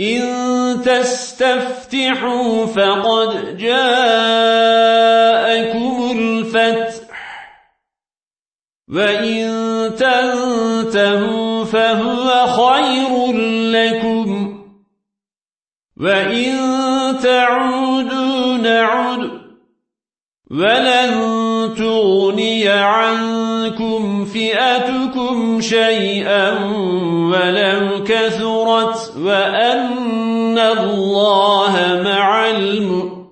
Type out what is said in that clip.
إن تستفتحوا فقد جاءكم الفتح. وإن تنتهوا فهو خير لكم. وإن تعودوا نعد ولن تغني عنكم فئتكم شيئا كثرت وأن الله مع المؤمنين.